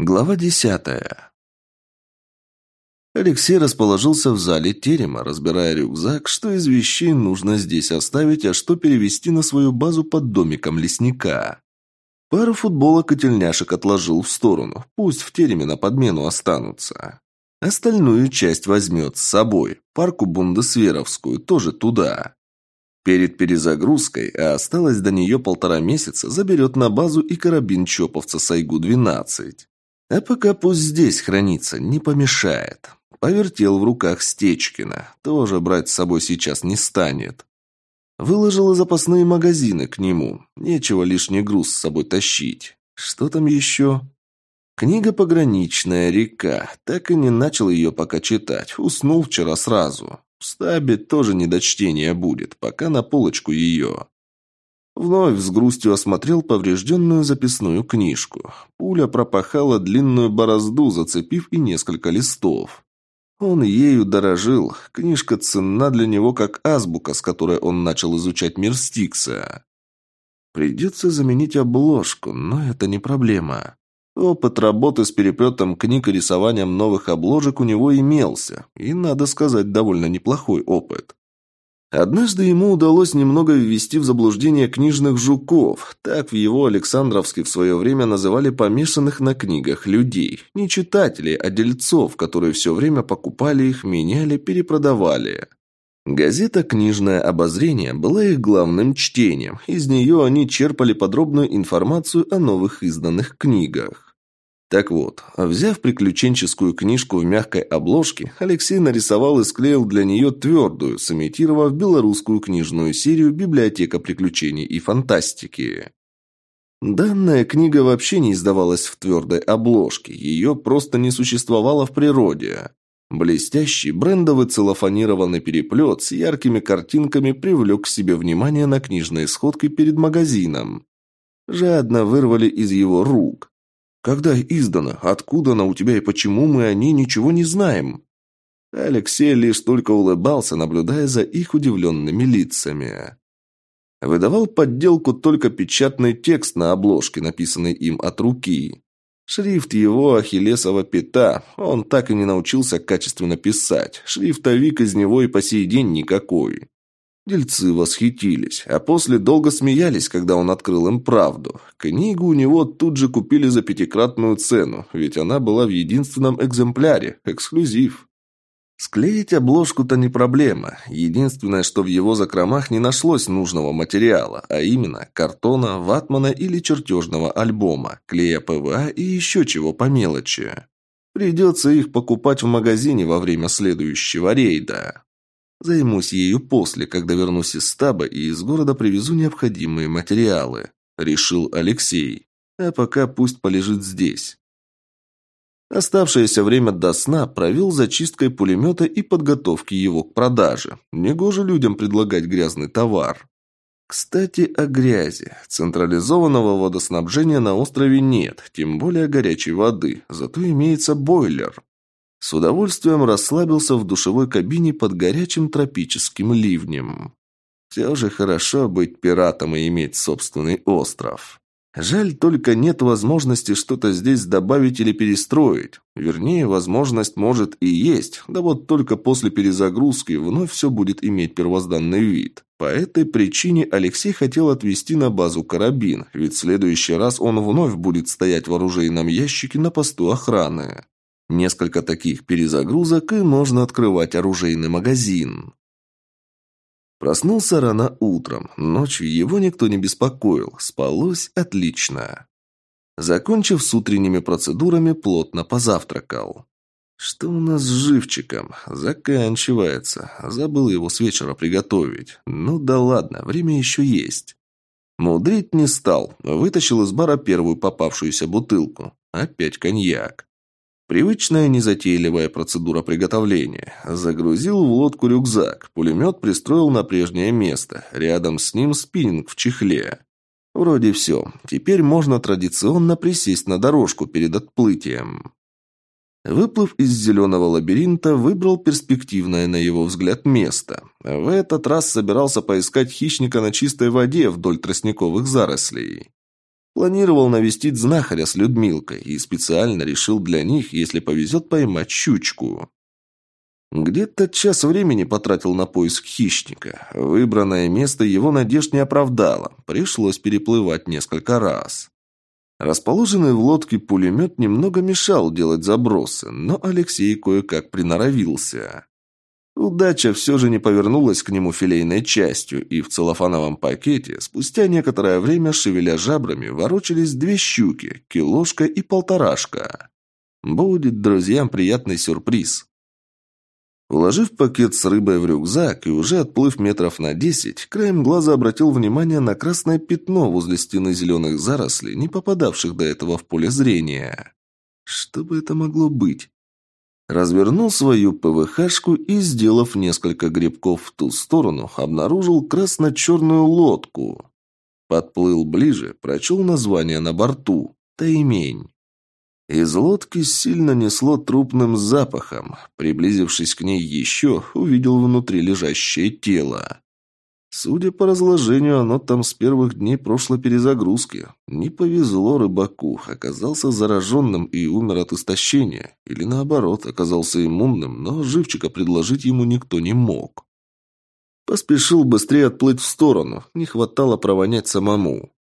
Глава десятая. Алексей расположился в зале терема, разбирая рюкзак, что из вещей нужно здесь оставить, а что перевести на свою базу под домиком лесника. Пару футболок и тельняшек отложил в сторону, пусть в тереме на подмену останутся. Остальную часть возьмет с собой, парку Бундесверовскую тоже туда. Перед перезагрузкой, а осталось до нее полтора месяца, заберет на базу и карабин чоповца Сайгу-12. А пока пусть здесь хранится, не помешает. Повертел в руках Стечкина. Тоже брать с собой сейчас не станет. Выложила запасные магазины к нему. Нечего лишний груз с собой тащить. Что там еще? Книга «Пограничная река». Так и не начал ее пока читать. Уснул вчера сразу. В стабе тоже не до чтения будет, пока на полочку ее. Вновь с грустью осмотрел поврежденную записную книжку. Пуля пропахала длинную борозду, зацепив и несколько листов. Он ею дорожил. Книжка ценна для него как азбука, с которой он начал изучать мир Стикса. Придется заменить обложку, но это не проблема. Опыт работы с переплетом книг и рисованием новых обложек у него имелся, и, надо сказать, довольно неплохой опыт. Однажды ему удалось немного ввести в заблуждение книжных жуков. Так в его Александровске в свое время называли помешанных на книгах людей. Не читателей, а дельцов, которые все время покупали их, меняли, перепродавали. Газета «Книжное обозрение» была их главным чтением. Из нее они черпали подробную информацию о новых изданных книгах. Так вот, взяв приключенческую книжку в мягкой обложке, Алексей нарисовал и склеил для нее твердую, сымитировав белорусскую книжную серию «Библиотека приключений и фантастики». Данная книга вообще не издавалась в твердой обложке, ее просто не существовало в природе. Блестящий брендовый целлофанированный переплет с яркими картинками привлек к себе внимание на книжной сходке перед магазином. Жадно вырвали из его рук. Когда издано? Откуда она у тебя и почему мы о ней ничего не знаем?» Алексей лишь только улыбался, наблюдая за их удивленными лицами. Выдавал подделку только печатный текст на обложке, написанный им от руки. Шрифт его ахиллесова пята, он так и не научился качественно писать. Шрифтовик из него и по сей день никакой. Дельцы восхитились, а после долго смеялись, когда он открыл им правду. Книгу у него тут же купили за пятикратную цену, ведь она была в единственном экземпляре, эксклюзив. Склеить обложку-то не проблема. Единственное, что в его закромах не нашлось нужного материала, а именно картона, ватмана или чертежного альбома, клея ПВА и еще чего по мелочи. Придется их покупать в магазине во время следующего рейда. Займусь ею после, когда вернусь из стаба и из города привезу необходимые материалы», – решил Алексей. «А пока пусть полежит здесь». Оставшееся время до сна провел зачисткой пулемета и подготовки его к продаже. Негоже людям предлагать грязный товар. Кстати, о грязи. Централизованного водоснабжения на острове нет, тем более горячей воды, зато имеется бойлер. С удовольствием расслабился в душевой кабине под горячим тропическим ливнем. Все же хорошо быть пиратом и иметь собственный остров. Жаль, только нет возможности что-то здесь добавить или перестроить. Вернее, возможность может и есть, да вот только после перезагрузки вновь все будет иметь первозданный вид. По этой причине Алексей хотел отвезти на базу карабин, ведь в следующий раз он вновь будет стоять в оружейном ящике на посту охраны. Несколько таких перезагрузок, и можно открывать оружейный магазин. Проснулся рано утром. Ночью его никто не беспокоил. Спалось отлично. Закончив с утренними процедурами, плотно позавтракал. Что у нас с живчиком? Заканчивается. Забыл его с вечера приготовить. Ну да ладно, время еще есть. Мудрить не стал. Вытащил из бара первую попавшуюся бутылку. Опять коньяк. Привычная незатейливая процедура приготовления. Загрузил в лодку рюкзак, пулемет пристроил на прежнее место, рядом с ним спиннинг в чехле. Вроде все. Теперь можно традиционно присесть на дорожку перед отплытием. Выплыв из зеленого лабиринта, выбрал перспективное на его взгляд место. В этот раз собирался поискать хищника на чистой воде вдоль тростниковых зарослей. Планировал навестить знахаря с Людмилкой и специально решил для них, если повезет, поймать щучку. Где-то час времени потратил на поиск хищника. Выбранное место его надежд не оправдало. Пришлось переплывать несколько раз. Расположенный в лодке пулемет немного мешал делать забросы, но Алексей кое-как приноровился. Удача все же не повернулась к нему филейной частью, и в целлофановом пакете спустя некоторое время, шевеля жабрами, ворочались две щуки, килошка и полторашка. Будет друзьям приятный сюрприз. Уложив пакет с рыбой в рюкзак и уже отплыв метров на десять, краем глаза обратил внимание на красное пятно возле стены зеленых зарослей, не попадавших до этого в поле зрения. Что бы это могло быть? Развернул свою ПВХшку и, сделав несколько грибков в ту сторону, обнаружил красно-черную лодку. Подплыл ближе, прочел название на борту – «Таймень». Из лодки сильно несло трупным запахом. Приблизившись к ней еще, увидел внутри лежащее тело. Судя по разложению, оно там с первых дней прошлой перезагрузки. Не повезло рыбаку, оказался зараженным и умер от истощения. Или наоборот, оказался иммунным, но живчика предложить ему никто не мог. Поспешил быстрее отплыть в сторону, не хватало провонять самому.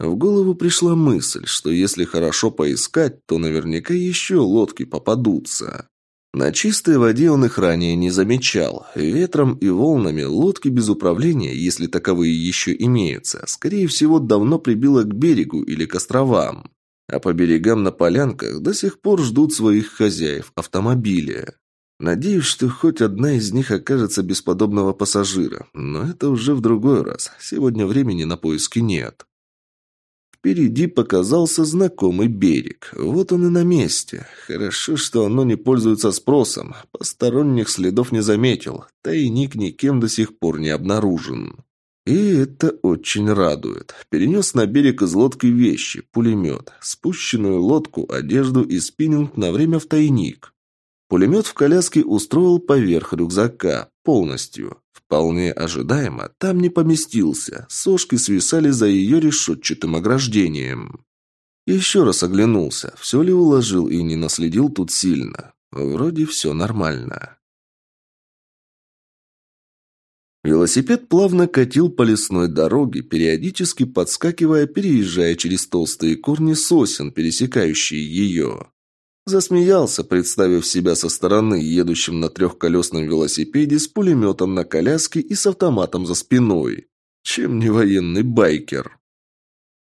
В голову пришла мысль, что если хорошо поискать, то наверняка еще лодки попадутся. На чистой воде он их ранее не замечал. Ветром и волнами лодки без управления, если таковые еще имеются, скорее всего, давно прибило к берегу или к островам. А по берегам на полянках до сих пор ждут своих хозяев автомобили. Надеюсь, что хоть одна из них окажется без подобного пассажира, но это уже в другой раз. Сегодня времени на поиски нет. Впереди показался знакомый берег. Вот он и на месте. Хорошо, что оно не пользуется спросом. Посторонних следов не заметил. Тайник никем до сих пор не обнаружен. И это очень радует. Перенес на берег из лодки вещи, пулемет, спущенную лодку, одежду и спиннинг на время в тайник. Пулемет в коляске устроил поверх рюкзака, полностью. Вполне ожидаемо, там не поместился, сошки свисали за ее решетчатым ограждением. Еще раз оглянулся, все ли уложил и не наследил тут сильно. Вроде все нормально. Велосипед плавно катил по лесной дороге, периодически подскакивая, переезжая через толстые корни сосен, пересекающие ее. Засмеялся, представив себя со стороны, едущим на трехколесном велосипеде с пулеметом на коляске и с автоматом за спиной. Чем не военный байкер?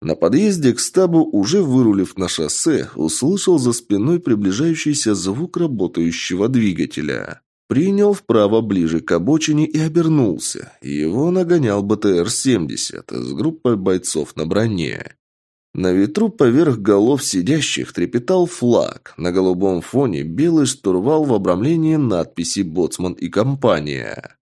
На подъезде к стабу, уже вырулив на шоссе, услышал за спиной приближающийся звук работающего двигателя. Принял вправо ближе к обочине и обернулся. Его нагонял БТР-70 с группой бойцов на броне. На ветру поверх голов сидящих трепетал флаг. На голубом фоне белый штурвал в обрамлении надписи «Боцман и компания».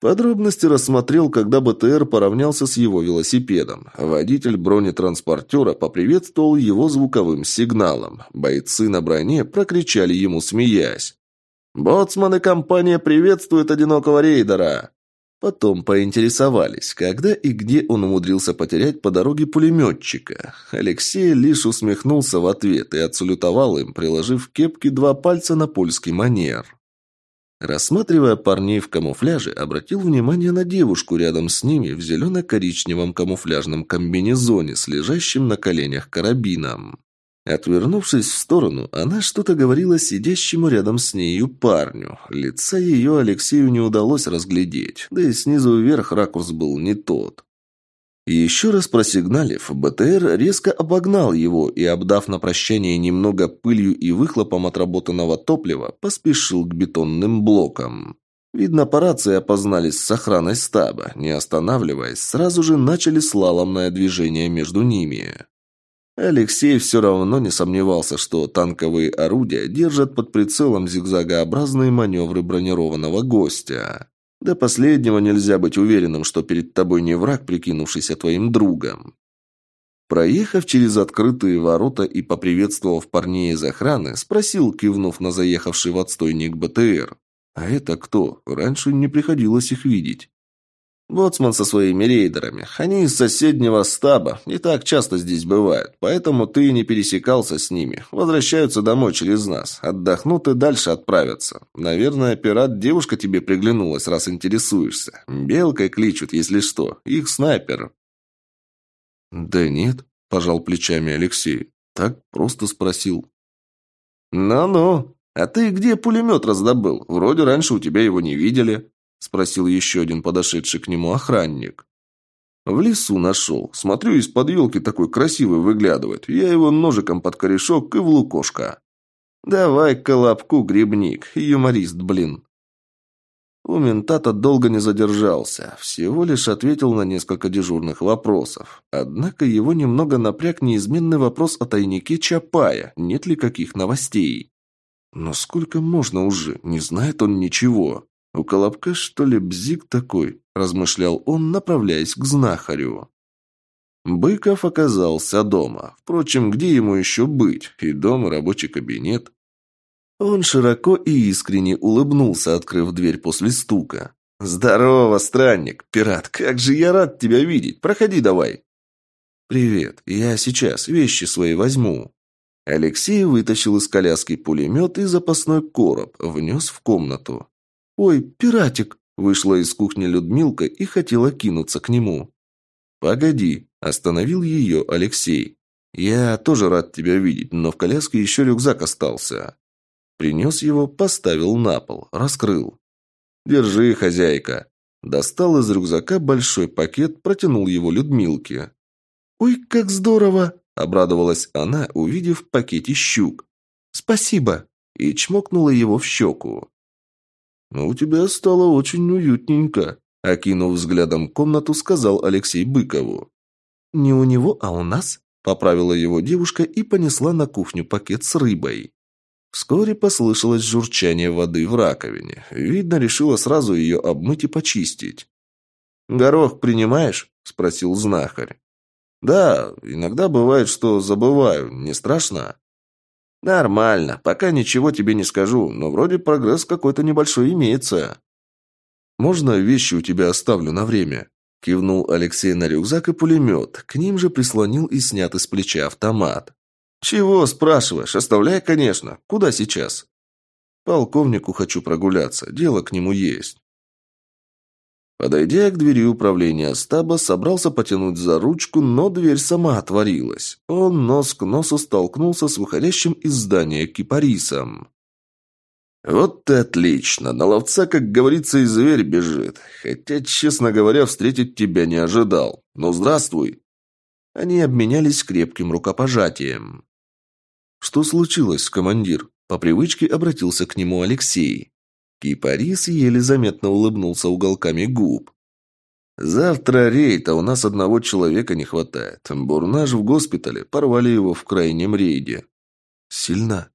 Подробности рассмотрел, когда БТР поравнялся с его велосипедом. Водитель бронетранспортера поприветствовал его звуковым сигналом. Бойцы на броне прокричали ему, смеясь. «Боцман и компания приветствуют одинокого рейдера!» Потом поинтересовались, когда и где он умудрился потерять по дороге пулеметчика. Алексей лишь усмехнулся в ответ и отсалютовал им, приложив кепки два пальца на польский манер. Рассматривая парней в камуфляже, обратил внимание на девушку рядом с ними в зелено-коричневом камуфляжном комбинезоне с лежащим на коленях карабином. Отвернувшись в сторону, она что-то говорила сидящему рядом с нею парню. Лица ее Алексею не удалось разглядеть, да и снизу вверх ракурс был не тот. Еще раз просигналив, БТР резко обогнал его и, обдав на прощание немного пылью и выхлопом отработанного топлива, поспешил к бетонным блокам. Видно, по рации опознались с охраной стаба. Не останавливаясь, сразу же начали слаломное движение между ними. Алексей все равно не сомневался, что танковые орудия держат под прицелом зигзагообразные маневры бронированного гостя. До последнего нельзя быть уверенным, что перед тобой не враг, прикинувшийся твоим другом. Проехав через открытые ворота и поприветствовав парней из охраны, спросил, кивнув на заехавший в отстойник БТР. «А это кто? Раньше не приходилось их видеть». Боцман со своими рейдерами. Они из соседнего стаба, не так часто здесь бывают, поэтому ты не пересекался с ними. Возвращаются домой через нас. Отдохнут и дальше отправятся. Наверное, пират девушка тебе приглянулась, раз интересуешься. Белкой кличут, если что. Их снайпер. Да нет, пожал плечами Алексей. Так просто спросил. «Ну-ну, а ты где пулемет раздобыл? Вроде раньше у тебя его не видели». – спросил еще один подошедший к нему охранник. «В лесу нашел. Смотрю, из-под елки такой красивый выглядывает. Я его ножиком под корешок и в лукошко». «Давай колобку, грибник. Юморист, блин». У ментата долго не задержался, всего лишь ответил на несколько дежурных вопросов. Однако его немного напряг неизменный вопрос о тайнике Чапая, нет ли каких новостей. Но сколько можно уже, не знает он ничего. «У Колобка, что ли, бзик такой?» – размышлял он, направляясь к знахарю. Быков оказался дома. Впрочем, где ему еще быть? И дом, и рабочий кабинет. Он широко и искренне улыбнулся, открыв дверь после стука. «Здорово, странник! Пират, как же я рад тебя видеть! Проходи давай!» «Привет, я сейчас вещи свои возьму». Алексей вытащил из коляски пулемет и запасной короб, внес в комнату. «Ой, пиратик!» – вышла из кухни Людмилка и хотела кинуться к нему. «Погоди!» – остановил ее Алексей. «Я тоже рад тебя видеть, но в коляске еще рюкзак остался». Принес его, поставил на пол, раскрыл. «Держи, хозяйка!» Достал из рюкзака большой пакет, протянул его Людмилке. «Ой, как здорово!» – обрадовалась она, увидев в пакете щук. «Спасибо!» – и чмокнула его в щеку. «У тебя стало очень уютненько», – окинув взглядом комнату, сказал Алексей Быкову. «Не у него, а у нас», – поправила его девушка и понесла на кухню пакет с рыбой. Вскоре послышалось журчание воды в раковине. Видно, решила сразу ее обмыть и почистить. «Горох принимаешь?» – спросил знахарь. «Да, иногда бывает, что забываю. Не страшно?» «Нормально. Пока ничего тебе не скажу, но вроде прогресс какой-то небольшой имеется». «Можно вещи у тебя оставлю на время?» Кивнул Алексей на рюкзак и пулемет. К ним же прислонил и снятый с плеча автомат. «Чего спрашиваешь? Оставляй, конечно. Куда сейчас?» «Полковнику хочу прогуляться. Дело к нему есть». Подойдя к двери управления стаба, собрался потянуть за ручку, но дверь сама отворилась. Он нос к носу столкнулся с выходящим из здания кипарисом. «Вот ты отлично! На ловца, как говорится, и зверь бежит. Хотя, честно говоря, встретить тебя не ожидал. Ну, здравствуй!» Они обменялись крепким рукопожатием. «Что случилось, командир?» По привычке обратился к нему Алексей. Кипарис еле заметно улыбнулся уголками губ. «Завтра рейд, а у нас одного человека не хватает. Бурнаж в госпитале, порвали его в крайнем рейде». «Сильно?»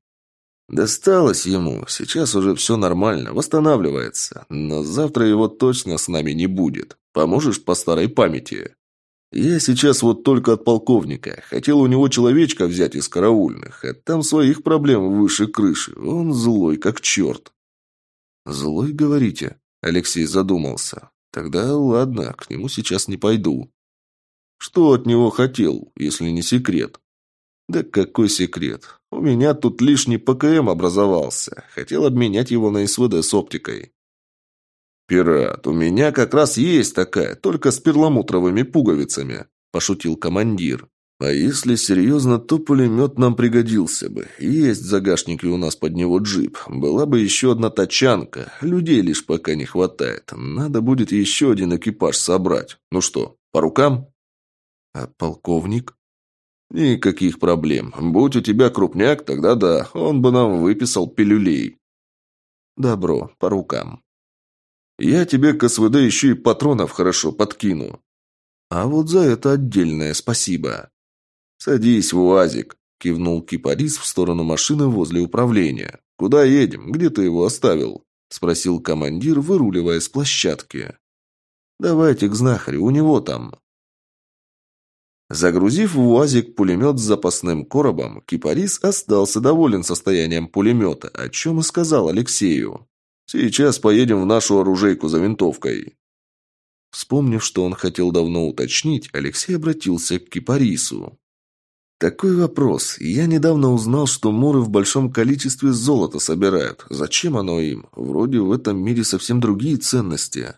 «Досталось ему. Сейчас уже все нормально, восстанавливается. Но завтра его точно с нами не будет. Поможешь по старой памяти?» «Я сейчас вот только от полковника. Хотел у него человечка взять из караульных, а там своих проблем выше крыши. Он злой, как черт». «Злой, говорите?» Алексей задумался. «Тогда ладно, к нему сейчас не пойду». «Что от него хотел, если не секрет?» «Да какой секрет? У меня тут лишний ПКМ образовался. Хотел обменять его на СВД с оптикой». «Пират, у меня как раз есть такая, только с перламутровыми пуговицами», – пошутил командир. А если серьезно, то пулемет нам пригодился бы. Есть в загашнике у нас под него джип. Была бы еще одна тачанка. Людей лишь пока не хватает. Надо будет еще один экипаж собрать. Ну что, по рукам? А полковник? Никаких проблем. Будь у тебя крупняк, тогда да, он бы нам выписал пилюлей. Добро, по рукам. Я тебе к СВД еще и патронов хорошо подкину. А вот за это отдельное спасибо. «Садись в УАЗик», – кивнул кипарис в сторону машины возле управления. «Куда едем? Где ты его оставил?» – спросил командир, выруливая с площадки. «Давайте к знахарю, у него там». Загрузив в УАЗик пулемет с запасным коробом, кипарис остался доволен состоянием пулемета, о чем и сказал Алексею. «Сейчас поедем в нашу оружейку за винтовкой». Вспомнив, что он хотел давно уточнить, Алексей обратился к Кипарису. «Такой вопрос. Я недавно узнал, что муры в большом количестве золота собирают. Зачем оно им? Вроде в этом мире совсем другие ценности».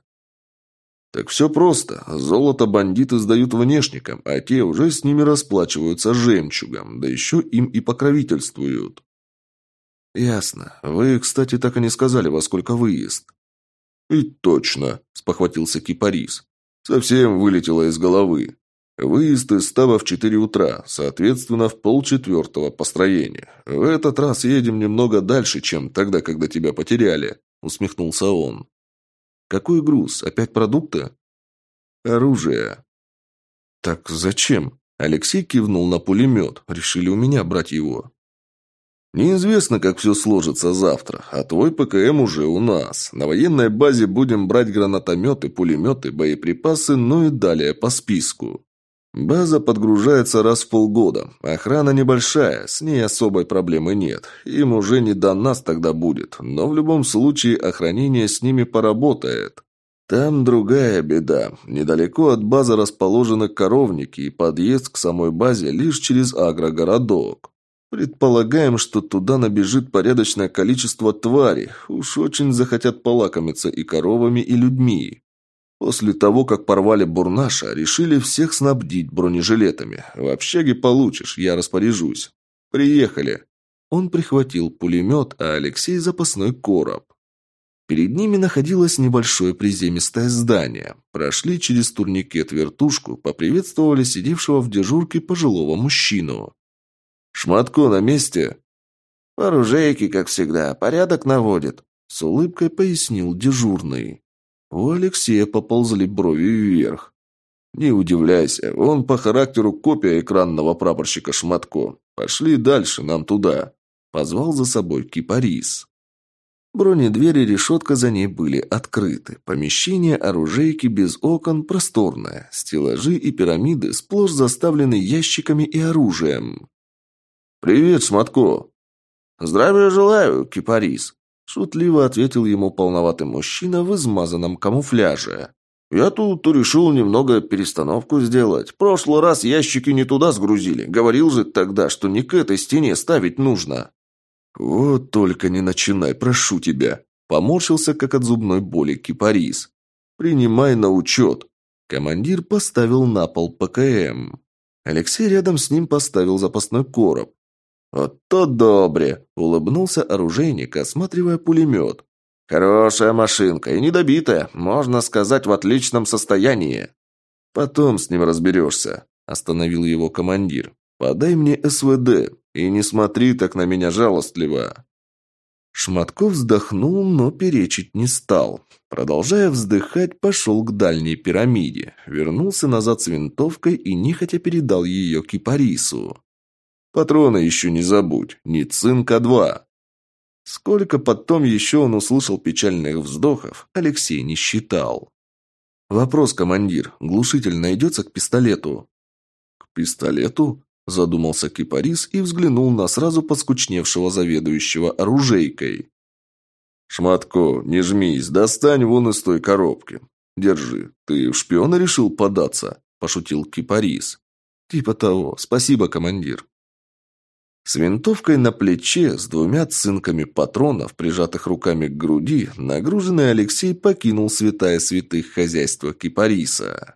«Так все просто. Золото бандиты сдают внешникам, а те уже с ними расплачиваются жемчугом, да еще им и покровительствуют». «Ясно. Вы, кстати, так и не сказали, во сколько выезд». «И точно», – спохватился Кипарис. «Совсем вылетело из головы. Выезд из стаба в четыре утра, соответственно, в полчетвертого построения. В этот раз едем немного дальше, чем тогда, когда тебя потеряли», – усмехнулся он. «Какой груз? Опять продукты?» «Оружие». «Так зачем?» Алексей кивнул на пулемет. Решили у меня брать его. Неизвестно, как все сложится завтра, а твой ПКМ уже у нас. На военной базе будем брать гранатометы, пулеметы, боеприпасы, ну и далее по списку. База подгружается раз в полгода. Охрана небольшая, с ней особой проблемы нет. Им уже не до нас тогда будет, но в любом случае охранение с ними поработает. Там другая беда. Недалеко от базы расположены коровники, и подъезд к самой базе лишь через агрогородок. Предполагаем, что туда набежит порядочное количество тварей. Уж очень захотят полакомиться и коровами, и людьми. После того, как порвали Бурнаша, решили всех снабдить бронежилетами. В общаге получишь, я распоряжусь. Приехали. Он прихватил пулемет, а Алексей запасной короб. Перед ними находилось небольшое приземистое здание. Прошли через турникет-вертушку, поприветствовали сидевшего в дежурке пожилого мужчину. «Шматко на месте?» «Оружейки, как всегда, порядок наводит», — с улыбкой пояснил дежурный. У Алексея поползли брови вверх. «Не удивляйся, он по характеру копия экранного прапорщика Шматко. Пошли дальше, нам туда», — позвал за собой кипарис. Бронедвери и решетка за ней были открыты. Помещение оружейки без окон просторное. Стеллажи и пирамиды сплошь заставлены ящиками и оружием. «Привет, Шматко!» «Здравия желаю, кипарис!» Шутливо ответил ему полноватый мужчина в измазанном камуфляже. «Я тут решил немного перестановку сделать. Прошлый раз ящики не туда сгрузили. Говорил же тогда, что не к этой стене ставить нужно». «Вот только не начинай, прошу тебя!» Поморщился, как от зубной боли кипарис. «Принимай на учет!» Командир поставил на пол ПКМ. Алексей рядом с ним поставил запасной короб. «Вот то добре!» – улыбнулся оружейник, осматривая пулемет. «Хорошая машинка и недобитая, можно сказать, в отличном состоянии». «Потом с ним разберешься», – остановил его командир. «Подай мне СВД и не смотри так на меня жалостливо». Шматков вздохнул, но перечить не стал. Продолжая вздыхать, пошел к дальней пирамиде. Вернулся назад с винтовкой и нехотя передал ее кипарису. Патроны еще не забудь, не цинка-2. Сколько потом еще он услышал печальных вздохов, Алексей не считал. «Вопрос, командир. Глушитель найдется к пистолету?» «К пистолету?» – задумался Кипарис и взглянул на сразу поскучневшего заведующего оружейкой. «Шматко, не жмись, достань вон из той коробки. Держи. Ты в шпиона решил податься?» – пошутил Кипарис. «Типа того. Спасибо, командир». С винтовкой на плече, с двумя цинками патронов, прижатых руками к груди, нагруженный Алексей покинул святая святых хозяйства Кипариса.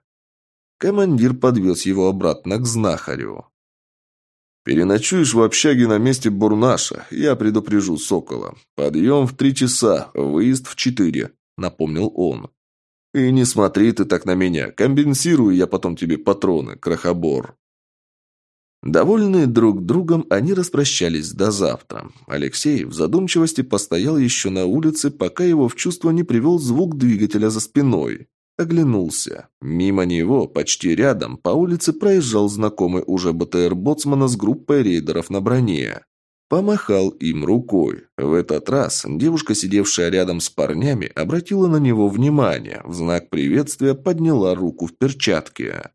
Командир подвез его обратно к знахарю. «Переночуешь в общаге на месте Бурнаша, я предупрежу Сокола. Подъем в три часа, выезд в четыре», — напомнил он. «И не смотри ты так на меня, компенсирую я потом тебе патроны, крохобор». Довольные друг другом, они распрощались до завтра. Алексей в задумчивости постоял еще на улице, пока его в чувство не привел звук двигателя за спиной. Оглянулся. Мимо него, почти рядом, по улице проезжал знакомый уже БТР-боцмана с группой рейдеров на броне. Помахал им рукой. В этот раз девушка, сидевшая рядом с парнями, обратила на него внимание. В знак приветствия подняла руку в перчатке.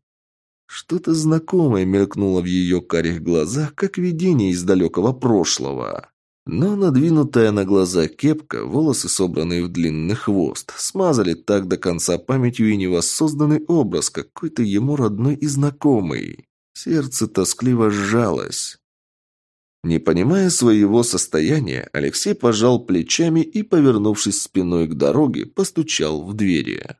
Что-то знакомое мелькнуло в ее карих глазах, как видение из далекого прошлого. Но надвинутая на глаза кепка, волосы, собранные в длинный хвост, смазали так до конца памятью и невоссозданный образ, какой-то ему родной и знакомый. Сердце тоскливо сжалось. Не понимая своего состояния, Алексей пожал плечами и, повернувшись спиной к дороге, постучал в двери.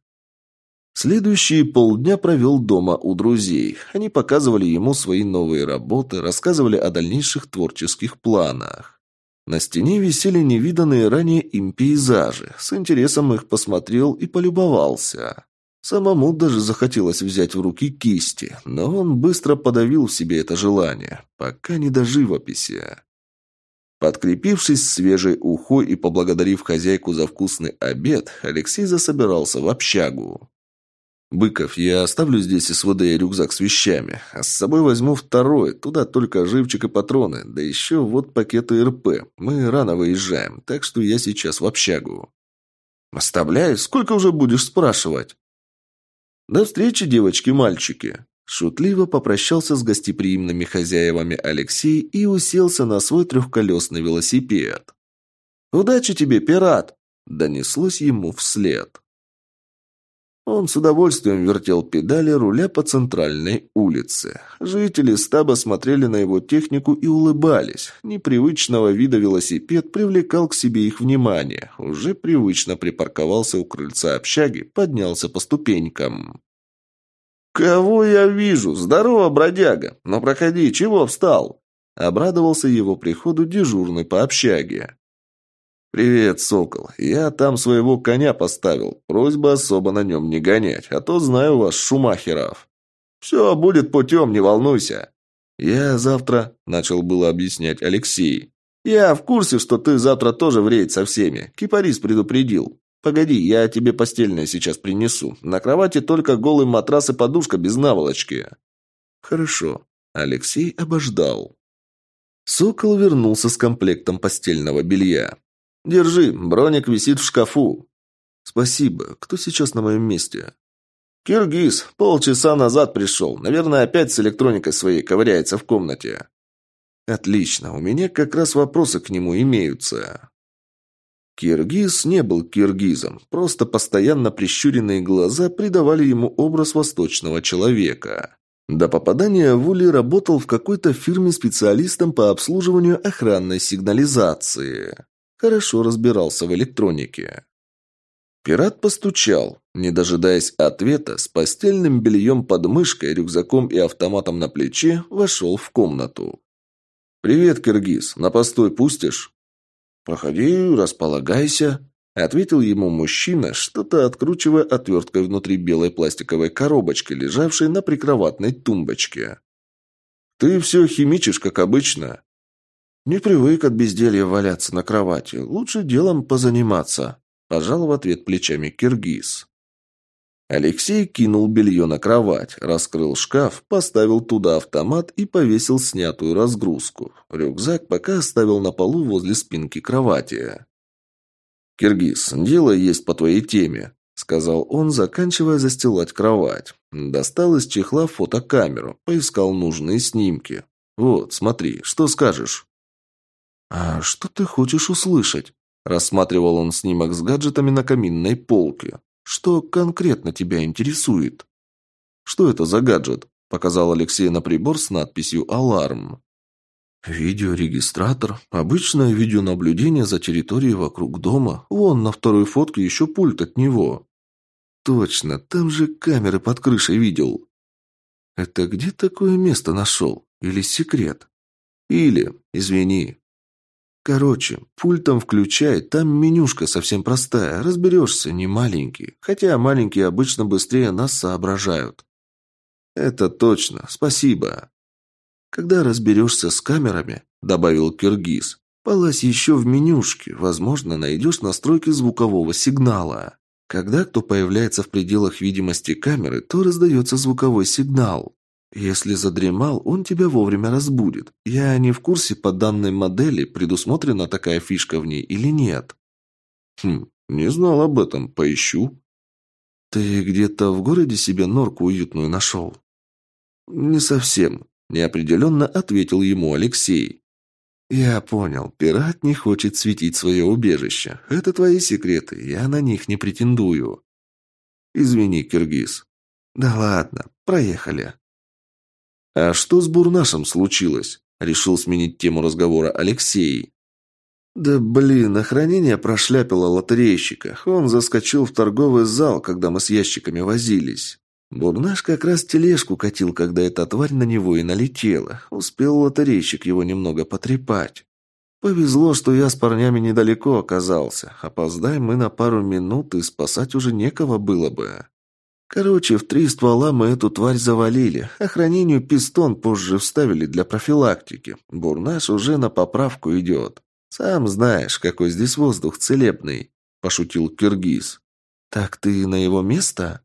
Следующие полдня провел дома у друзей. Они показывали ему свои новые работы, рассказывали о дальнейших творческих планах. На стене висели невиданные ранее им пейзажи. С интересом их посмотрел и полюбовался. Самому даже захотелось взять в руки кисти, но он быстро подавил в себе это желание, пока не до живописи. Подкрепившись свежей ухой и поблагодарив хозяйку за вкусный обед, Алексей засобирался в общагу. «Быков, я оставлю здесь СВД и рюкзак с вещами, а с собой возьму второй, туда только живчик и патроны, да еще вот пакеты РП. Мы рано выезжаем, так что я сейчас в общагу». «Оставляй? Сколько уже будешь спрашивать?» «До встречи, девочки-мальчики!» Шутливо попрощался с гостеприимными хозяевами Алексей и уселся на свой трехколесный велосипед. «Удачи тебе, пират!» – донеслось ему вслед. Он с удовольствием вертел педали руля по центральной улице. Жители стаба смотрели на его технику и улыбались. Непривычного вида велосипед привлекал к себе их внимание. Уже привычно припарковался у крыльца общаги, поднялся по ступенькам. «Кого я вижу? Здорово, бродяга! Но проходи, чего встал?» Обрадовался его приходу дежурный по общаге. «Привет, сокол. Я там своего коня поставил. Просьба особо на нем не гонять, а то знаю вас, шумахеров». «Все будет путем, не волнуйся». «Я завтра...» – начал было объяснять Алексей. «Я в курсе, что ты завтра тоже в рейд со всеми. Кипарис предупредил. Погоди, я тебе постельное сейчас принесу. На кровати только голый матрас и подушка без наволочки». «Хорошо». Алексей обождал. Сокол вернулся с комплектом постельного белья. «Держи, броник висит в шкафу». «Спасибо. Кто сейчас на моем месте?» «Киргиз. Полчаса назад пришел. Наверное, опять с электроникой своей ковыряется в комнате». «Отлично. У меня как раз вопросы к нему имеются». Киргиз не был киргизом, просто постоянно прищуренные глаза придавали ему образ восточного человека. До попадания в Ули работал в какой-то фирме специалистом по обслуживанию охранной сигнализации хорошо разбирался в электронике. Пират постучал, не дожидаясь ответа, с постельным бельем под мышкой, рюкзаком и автоматом на плече, вошел в комнату. «Привет, Киргиз, на постой пустишь?» «Проходи, располагайся», — ответил ему мужчина, что-то откручивая отверткой внутри белой пластиковой коробочки, лежавшей на прикроватной тумбочке. «Ты все химичишь, как обычно», «Не привык от безделья валяться на кровати. Лучше делом позаниматься», – пожал в ответ плечами Киргиз. Алексей кинул белье на кровать, раскрыл шкаф, поставил туда автомат и повесил снятую разгрузку. Рюкзак пока оставил на полу возле спинки кровати. «Киргиз, дело есть по твоей теме», – сказал он, заканчивая застилать кровать. Достал из чехла фотокамеру, поискал нужные снимки. «Вот, смотри, что скажешь?» «А что ты хочешь услышать?» Рассматривал он снимок с гаджетами на каминной полке. «Что конкретно тебя интересует?» «Что это за гаджет?» Показал Алексей на прибор с надписью «Аларм». «Видеорегистратор. Обычное видеонаблюдение за территорией вокруг дома. Вон на второй фотке еще пульт от него». «Точно, там же камеры под крышей видел». «Это где такое место нашел? Или секрет?» «Или, извини, Короче, пультом включай, там менюшка совсем простая, разберешься, не маленький. Хотя маленькие обычно быстрее нас соображают. Это точно, спасибо. Когда разберешься с камерами, добавил Киргиз, полазь еще в менюшке, возможно, найдешь настройки звукового сигнала. Когда кто появляется в пределах видимости камеры, то раздается звуковой сигнал. Если задремал, он тебя вовремя разбудит. Я не в курсе по данной модели, предусмотрена такая фишка в ней или нет. Хм, не знал об этом, поищу. Ты где-то в городе себе норку уютную нашел? Не совсем, неопределенно ответил ему Алексей. «Я понял. Пират не хочет светить свое убежище. Это твои секреты. Я на них не претендую». «Извини, Киргиз». «Да ладно. Проехали». «А что с Бурнашем случилось?» Решил сменить тему разговора Алексей. «Да блин, охранение прошляпило лотерейщика. Он заскочил в торговый зал, когда мы с ящиками возились. Бурнаш как раз тележку катил, когда эта тварь на него и налетела. Успел лотерейщик его немного потрепать. Повезло, что я с парнями недалеко оказался. Опоздай мы на пару минут, и спасать уже некого было бы. Короче, в три ствола мы эту тварь завалили. Охранению пистон позже вставили для профилактики. Бурнаш уже на поправку идет. Сам знаешь, какой здесь воздух целебный, пошутил Киргиз. Так ты на его место?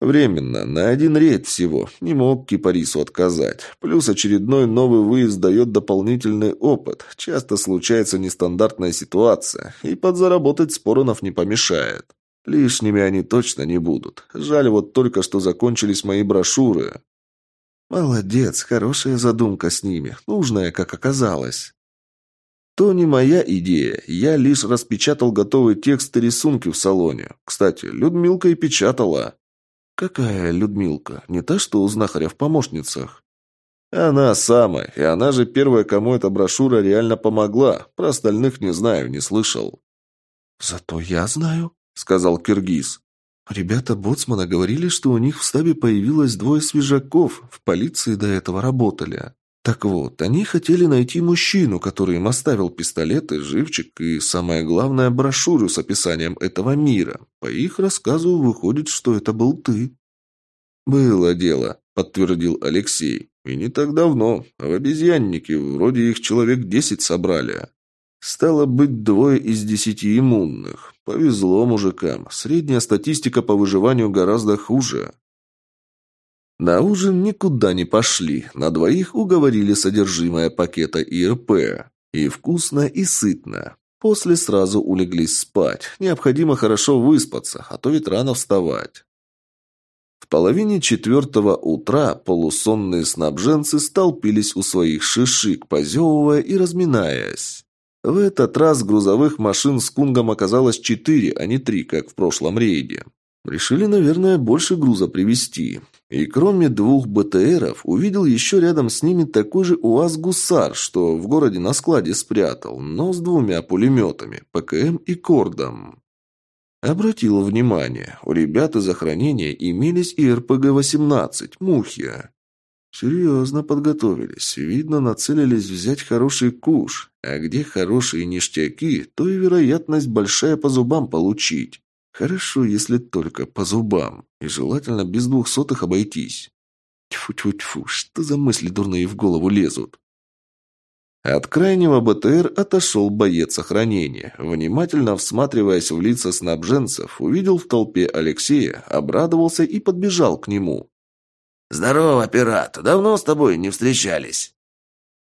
Временно, на один рейд всего. Не мог Кипарису отказать. Плюс очередной новый выезд дает дополнительный опыт. Часто случается нестандартная ситуация, и подзаработать споронов не помешает. Лишними они точно не будут. Жаль вот только, что закончились мои брошюры. Молодец, хорошая задумка с ними. Нужная, как оказалось. То не моя идея. Я лишь распечатал готовый текст и рисунки в салоне. Кстати, Людмилка и печатала. «Какая Людмилка? Не та, что у знахаря в помощницах?» «Она самая, и она же первая, кому эта брошюра реально помогла. Про остальных не знаю, не слышал». «Зато я знаю», — сказал Киргиз. «Ребята Боцмана говорили, что у них в стабе появилось двое свежаков, в полиции до этого работали. Так вот, они хотели найти мужчину, который им оставил пистолеты, живчик и, самое главное, брошюру с описанием этого мира. По их рассказу выходит, что это был ты. «Было дело», — подтвердил Алексей. «И не так давно. В обезьяннике вроде их человек десять собрали. Стало быть, двое из десяти иммунных. Повезло мужикам. Средняя статистика по выживанию гораздо хуже. На ужин никуда не пошли, на двоих уговорили содержимое пакета ИРП. И вкусно, и сытно. После сразу улеглись спать. Необходимо хорошо выспаться, а то ведь рано вставать. В половине четвертого утра полусонные снабженцы столпились у своих шишик, позевывая и разминаясь. В этот раз грузовых машин с кунгом оказалось четыре, а не три, как в прошлом рейде. Решили, наверное, больше груза привезти. И кроме двух БТРов, увидел еще рядом с ними такой же УАЗ-гусар, что в городе на складе спрятал, но с двумя пулеметами, ПКМ и Кордом. Обратил внимание, у ребят из охранения имелись и РПГ-18, мухи. Серьезно подготовились. Видно, нацелились взять хороший куш. А где хорошие ништяки, то и вероятность большая по зубам получить. Хорошо, если только по зубам. И желательно без двухсотых обойтись. Тьфу-тьфу-тьфу, что за мысли дурные в голову лезут? От крайнего БТР отошел боец охранения. Внимательно всматриваясь в лица снабженцев, увидел в толпе Алексея, обрадовался и подбежал к нему. «Здорово, пират! Давно с тобой не встречались!»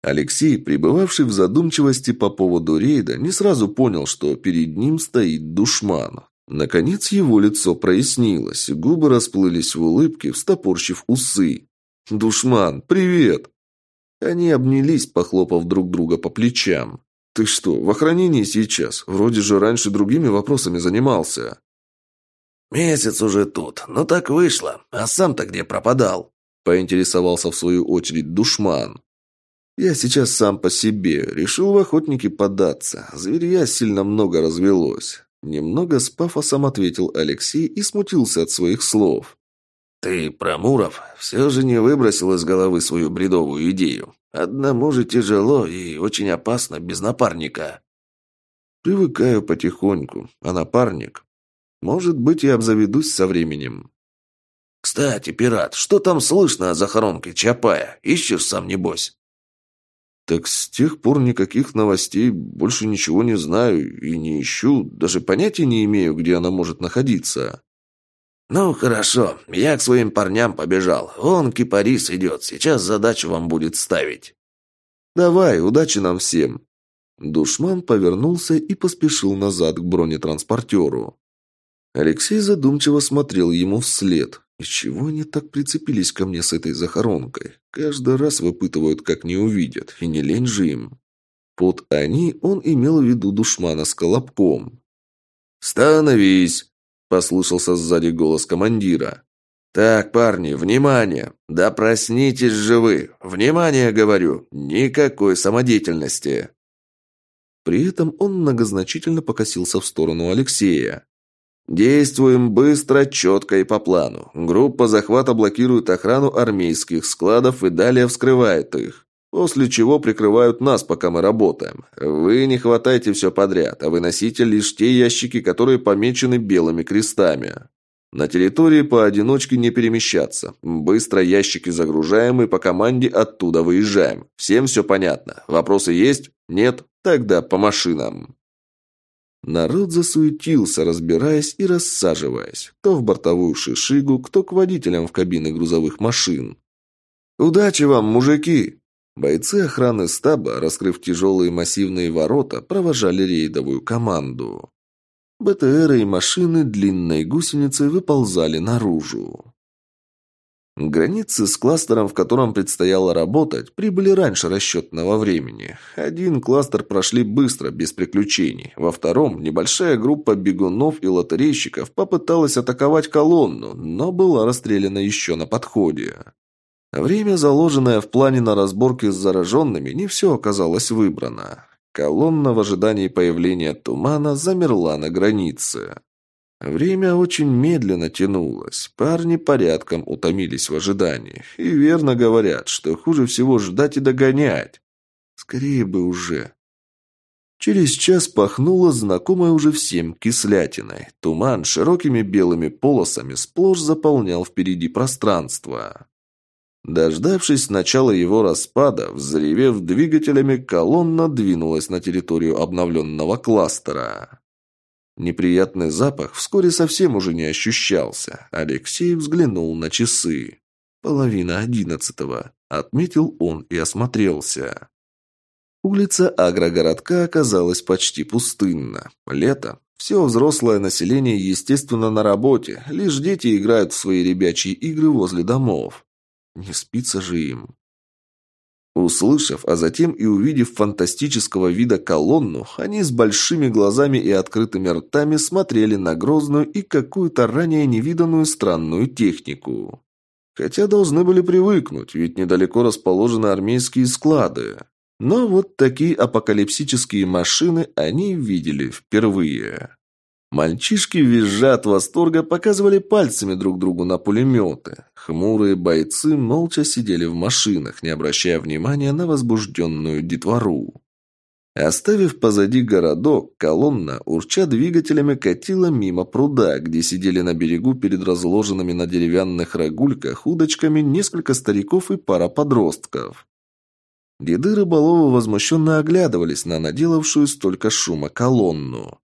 Алексей, пребывавший в задумчивости по поводу рейда, не сразу понял, что перед ним стоит душман. Наконец его лицо прояснилось, губы расплылись в улыбке, встопорщив усы. «Душман, привет!» Они обнялись, похлопав друг друга по плечам. «Ты что, в охранении сейчас? Вроде же раньше другими вопросами занимался». «Месяц уже тут, но так вышло. А сам-то где пропадал?» Поинтересовался в свою очередь душман. «Я сейчас сам по себе. Решил в охотники податься. Зверья сильно много развелось. Немного с пафосом ответил Алексей и смутился от своих слов. «Ты про Муров все же не выбросил из головы свою бредовую идею. Одному же тяжело и очень опасно без напарника». «Привыкаю потихоньку, а напарник? Может быть, и обзаведусь со временем». «Кстати, пират, что там слышно о захоронке Чапая? Ищешь сам, небось?» Так с тех пор никаких новостей, больше ничего не знаю и не ищу, даже понятия не имею, где она может находиться. Ну, хорошо, я к своим парням побежал. Он кипарис идет, сейчас задачу вам будет ставить. Давай, удачи нам всем. Душман повернулся и поспешил назад к бронетранспортеру. Алексей задумчиво смотрел ему вслед. И чего они так прицепились ко мне с этой захоронкой? Каждый раз выпытывают, как не увидят, и не лень же им. Под «они» он имел в виду душмана с колобком. «Становись!» – послышался сзади голос командира. «Так, парни, внимание! Да проснитесь же вы! Внимание, говорю! Никакой самодеятельности!» При этом он многозначительно покосился в сторону Алексея. «Действуем быстро, четко и по плану. Группа захвата блокирует охрану армейских складов и далее вскрывает их. После чего прикрывают нас, пока мы работаем. Вы не хватайте все подряд, а выносите лишь те ящики, которые помечены белыми крестами. На территории поодиночке не перемещаться. Быстро ящики загружаем и по команде оттуда выезжаем. Всем все понятно. Вопросы есть? Нет? Тогда по машинам». Народ засуетился, разбираясь и рассаживаясь. Кто в бортовую шишигу, кто к водителям в кабины грузовых машин. «Удачи вам, мужики!» Бойцы охраны стаба, раскрыв тяжелые массивные ворота, провожали рейдовую команду. БТРы и машины длинной гусеницей выползали наружу. Границы с кластером, в котором предстояло работать, прибыли раньше расчетного времени. Один кластер прошли быстро, без приключений. Во втором небольшая группа бегунов и лотерейщиков попыталась атаковать колонну, но была расстреляна еще на подходе. Время, заложенное в плане на разборке с зараженными, не все оказалось выбрано. Колонна в ожидании появления тумана замерла на границе. Время очень медленно тянулось. Парни порядком утомились в ожидании. И верно говорят, что хуже всего ждать и догонять. Скорее бы уже. Через час пахнуло знакомой уже всем кислятиной. Туман широкими белыми полосами сплошь заполнял впереди пространство. Дождавшись начала его распада, взревев двигателями, колонна двинулась на территорию обновленного кластера. Неприятный запах вскоре совсем уже не ощущался. Алексей взглянул на часы. «Половина одиннадцатого», — отметил он и осмотрелся. Улица агрогородка оказалась почти пустынна. Лето. Все взрослое население, естественно, на работе. Лишь дети играют в свои ребячьи игры возле домов. Не спится же им. Услышав, а затем и увидев фантастического вида колонну, они с большими глазами и открытыми ртами смотрели на грозную и какую-то ранее невиданную странную технику. Хотя должны были привыкнуть, ведь недалеко расположены армейские склады. Но вот такие апокалипсические машины они видели впервые. Мальчишки, визжа от восторга, показывали пальцами друг другу на пулеметы. Хмурые бойцы молча сидели в машинах, не обращая внимания на возбужденную детвору. Оставив позади городок, колонна, урча двигателями, катила мимо пруда, где сидели на берегу перед разложенными на деревянных рогульках удочками несколько стариков и пара подростков. Деды рыболова возмущенно оглядывались на наделавшую столько шума колонну.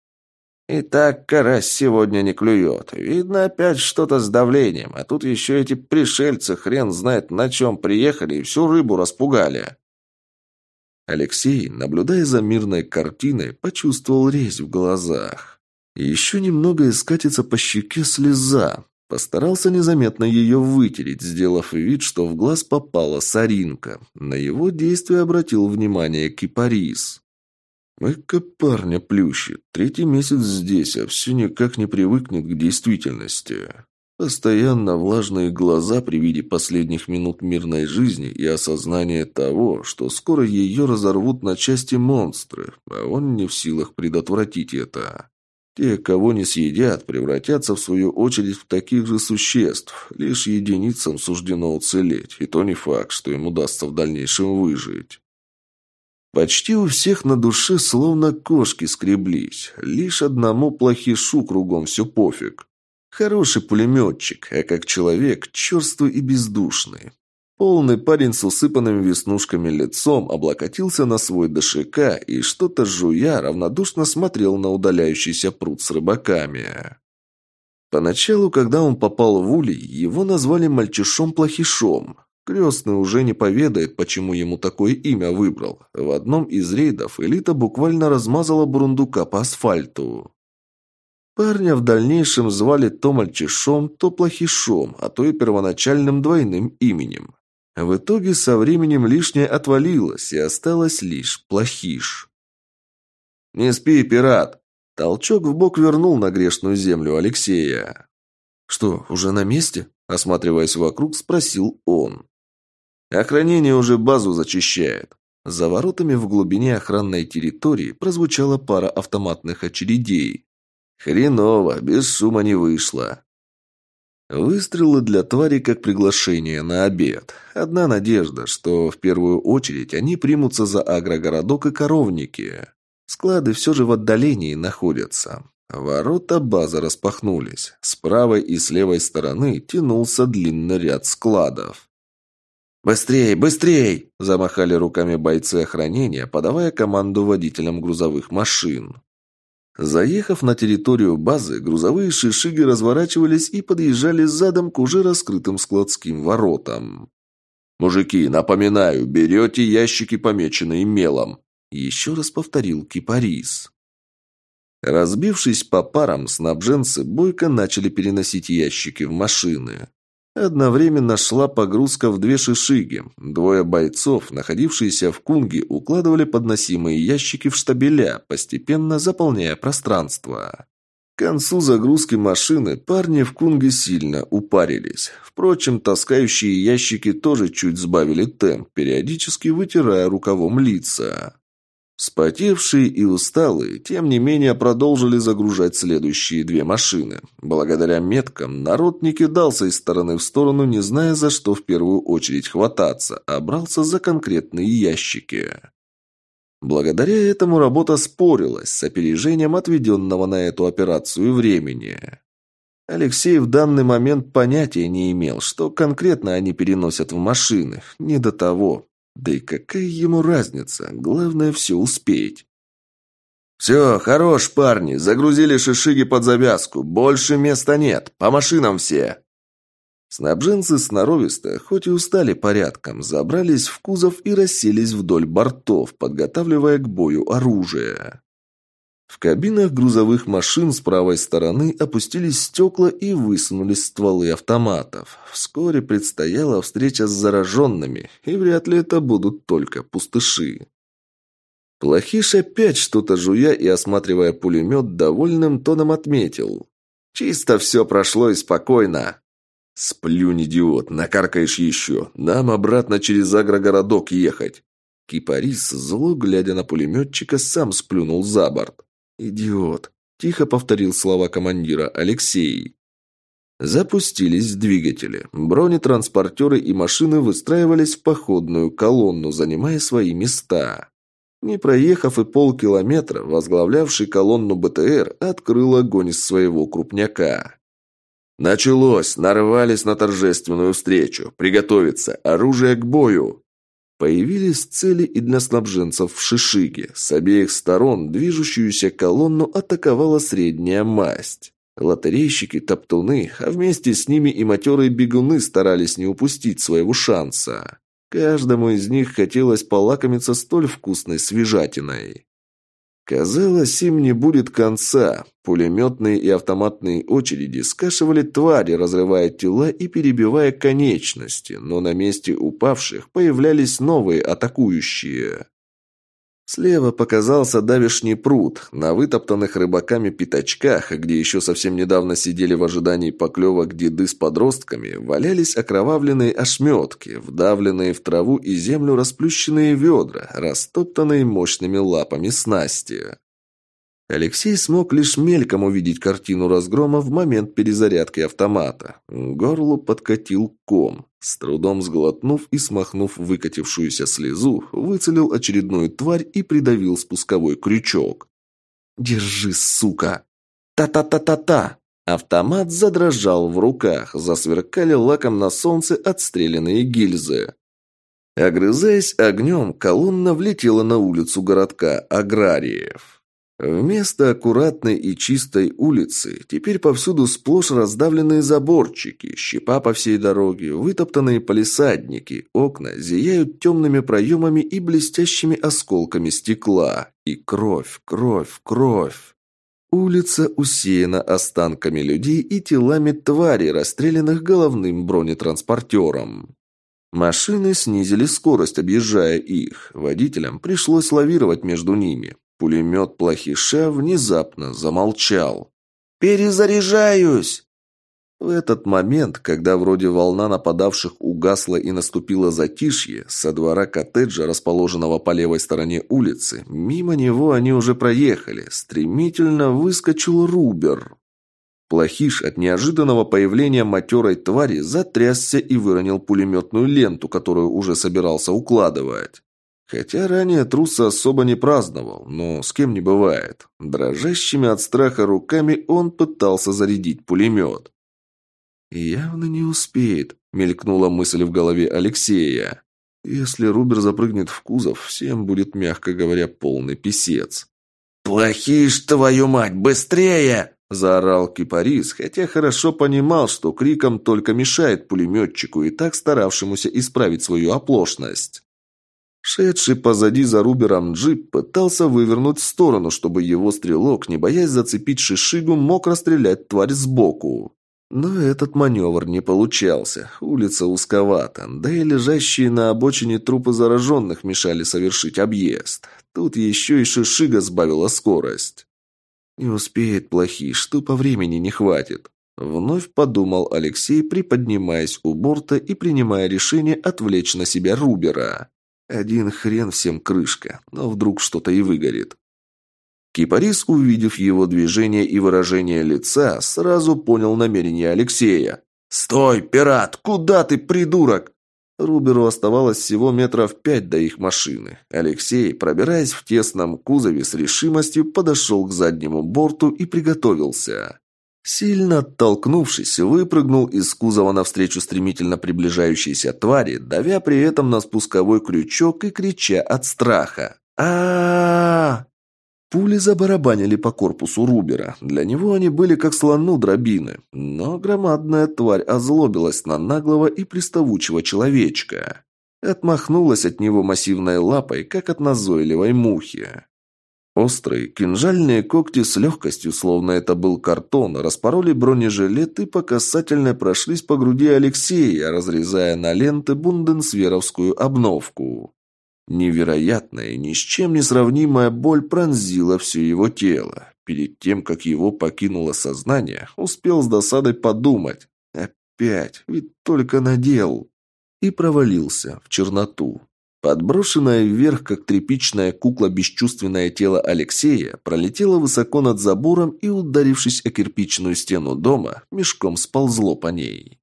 И так карась сегодня не клюет. Видно, опять что-то с давлением, а тут еще эти пришельцы хрен знает на чем приехали и всю рыбу распугали. Алексей, наблюдая за мирной картиной, почувствовал резь в глазах. Еще немного и скатится по щеке слеза. Постарался незаметно ее вытереть, сделав вид, что в глаз попала соринка. На его действие обратил внимание кипарис. Эка парня плющит. Третий месяц здесь, а все никак не привыкнет к действительности. Постоянно влажные глаза при виде последних минут мирной жизни и осознание того, что скоро ее разорвут на части монстры, а он не в силах предотвратить это. Те, кого не съедят, превратятся в свою очередь в таких же существ. Лишь единицам суждено уцелеть, и то не факт, что им удастся в дальнейшем выжить. Почти у всех на душе словно кошки скреблись. Лишь одному плохишу кругом все пофиг. Хороший пулеметчик, а как человек черствый и бездушный. Полный парень с усыпанным веснушками лицом облокотился на свой ДШК и что-то жуя равнодушно смотрел на удаляющийся пруд с рыбаками. Поначалу, когда он попал в улей, его назвали мальчишом-плохишом. Крестный уже не поведает, почему ему такое имя выбрал. В одном из рейдов элита буквально размазала бурундука по асфальту. Парня в дальнейшем звали то мальчишом, то плохишом, а то и первоначальным двойным именем. В итоге со временем лишнее отвалилось, и осталось лишь плохиш. «Не спи, пират!» Толчок в бок вернул на грешную землю Алексея. «Что, уже на месте?» Осматриваясь вокруг, спросил он. «Охранение уже базу зачищает». За воротами в глубине охранной территории прозвучала пара автоматных очередей. «Хреново, без шума не вышло». Выстрелы для твари как приглашение на обед. Одна надежда, что в первую очередь они примутся за агрогородок и коровники. Склады все же в отдалении находятся. Ворота базы распахнулись. С правой и с левой стороны тянулся длинный ряд складов. «Быстрей, быстрей!» – замахали руками бойцы охранения, подавая команду водителям грузовых машин. Заехав на территорию базы, грузовые шишиги разворачивались и подъезжали задом к уже раскрытым складским воротам. «Мужики, напоминаю, берете ящики, помеченные мелом», – еще раз повторил Кипарис. Разбившись по парам, снабженцы бойко начали переносить ящики в машины. Одновременно шла погрузка в две шишиги. Двое бойцов, находившиеся в кунге, укладывали подносимые ящики в штабеля, постепенно заполняя пространство. К концу загрузки машины парни в кунге сильно упарились. Впрочем, таскающие ящики тоже чуть сбавили темп, периодически вытирая рукавом лица. Спотевшие и усталые, тем не менее, продолжили загружать следующие две машины. Благодаря меткам народ не кидался из стороны в сторону, не зная, за что в первую очередь хвататься, а брался за конкретные ящики. Благодаря этому работа спорилась с опережением отведенного на эту операцию времени. Алексей в данный момент понятия не имел, что конкретно они переносят в машины. Не до того. Да и какая ему разница? Главное все успеть. «Все, хорош, парни, загрузили шишиги под завязку. Больше места нет. По машинам все!» Снабженцы сноровисто, хоть и устали порядком, забрались в кузов и расселись вдоль бортов, подготавливая к бою оружие. В кабинах грузовых машин с правой стороны опустились стекла и высунулись стволы автоматов. Вскоре предстояла встреча с зараженными, и вряд ли это будут только пустыши. Плохиш опять что-то жуя и осматривая пулемет, довольным тоном отметил. «Чисто все прошло и спокойно». «Сплюнь, идиот, накаркаешь еще. Нам обратно через агрогородок ехать». Кипарис, зло глядя на пулеметчика, сам сплюнул за борт. «Идиот!» – тихо повторил слова командира Алексей. Запустились двигатели. Бронетранспортеры и машины выстраивались в походную колонну, занимая свои места. Не проехав и полкилометра, возглавлявший колонну БТР открыл огонь из своего крупняка. «Началось! Нарвались на торжественную встречу! Приготовиться! Оружие к бою!» Появились цели и для снабженцев в Шишиге. С обеих сторон движущуюся колонну атаковала средняя масть. Лотерейщики, топтуны, а вместе с ними и матерые бегуны старались не упустить своего шанса. Каждому из них хотелось полакомиться столь вкусной свежатиной. Казалось, им не будет конца. Пулеметные и автоматные очереди скашивали твари, разрывая тела и перебивая конечности, но на месте упавших появлялись новые атакующие. Слева показался давишний пруд. На вытоптанных рыбаками пятачках, где еще совсем недавно сидели в ожидании поклевок деды с подростками, валялись окровавленные ошметки, вдавленные в траву и землю расплющенные ведра, растоптанные мощными лапами снасти. Алексей смог лишь мельком увидеть картину разгрома в момент перезарядки автомата. К горлу подкатил ком. С трудом сглотнув и смахнув выкатившуюся слезу, выцелил очередную тварь и придавил спусковой крючок. «Держи, сука!» «Та-та-та-та-та!» Автомат задрожал в руках, засверкали лаком на солнце отстрелянные гильзы. Огрызаясь огнем, колонна влетела на улицу городка Аграриев. Вместо аккуратной и чистой улицы теперь повсюду сплошь раздавленные заборчики, щепа по всей дороге, вытоптанные палисадники, окна зияют темными проемами и блестящими осколками стекла. И кровь, кровь, кровь. Улица усеяна останками людей и телами тварей, расстрелянных головным бронетранспортером. Машины снизили скорость, объезжая их. Водителям пришлось лавировать между ними. Пулемет плохиша внезапно замолчал. «Перезаряжаюсь!» В этот момент, когда вроде волна нападавших угасла и наступило затишье, со двора коттеджа, расположенного по левой стороне улицы, мимо него они уже проехали, стремительно выскочил Рубер. Плохиш от неожиданного появления матерой твари затрясся и выронил пулеметную ленту, которую уже собирался укладывать. Хотя ранее труса особо не праздновал, но с кем не бывает. Дрожащими от страха руками он пытался зарядить пулемет. «Явно не успеет», — мелькнула мысль в голове Алексея. «Если Рубер запрыгнет в кузов, всем будет, мягко говоря, полный писец». «Плохиш, твою мать, быстрее!» – заорал кипарис, хотя хорошо понимал, что криком только мешает пулеметчику и так старавшемуся исправить свою оплошность. Шедший позади за Рубером джип пытался вывернуть в сторону, чтобы его стрелок, не боясь зацепить шишигу, мог расстрелять тварь сбоку. Но этот маневр не получался. Улица узковата, да и лежащие на обочине трупы зараженных мешали совершить объезд. Тут еще и Шишига сбавила скорость. «Не успеет плохий, что по времени не хватит», — вновь подумал Алексей, приподнимаясь у борта и принимая решение отвлечь на себя Рубера. «Один хрен всем крышка, но вдруг что-то и выгорит». Кипарис, увидев его движение и выражение лица, сразу понял намерение Алексея. «Стой, пират! Куда ты, придурок?» Руберу оставалось всего метров пять до их машины. Алексей, пробираясь в тесном кузове с решимостью, подошел к заднему борту и приготовился. Сильно оттолкнувшись, выпрыгнул из кузова навстречу стремительно приближающейся твари, давя при этом на спусковой крючок и крича от страха. а, Пули забарабанили по корпусу Рубера. Для него они были как слону дробины. Но громадная тварь озлобилась на наглого и приставучего человечка. Отмахнулась от него массивной лапой, как от назойливой мухи. Острые кинжальные когти с легкостью, словно это был картон, распороли бронежилет и по касательной прошлись по груди Алексея, разрезая на ленты бунденсверовскую обновку. Невероятная ни с чем не сравнимая боль пронзила все его тело. Перед тем, как его покинуло сознание, успел с досадой подумать. Опять, ведь только надел. И провалился в черноту. Подброшенное вверх, как тряпичная кукла бесчувственное тело Алексея, пролетело высоко над забором и, ударившись о кирпичную стену дома, мешком сползло по ней.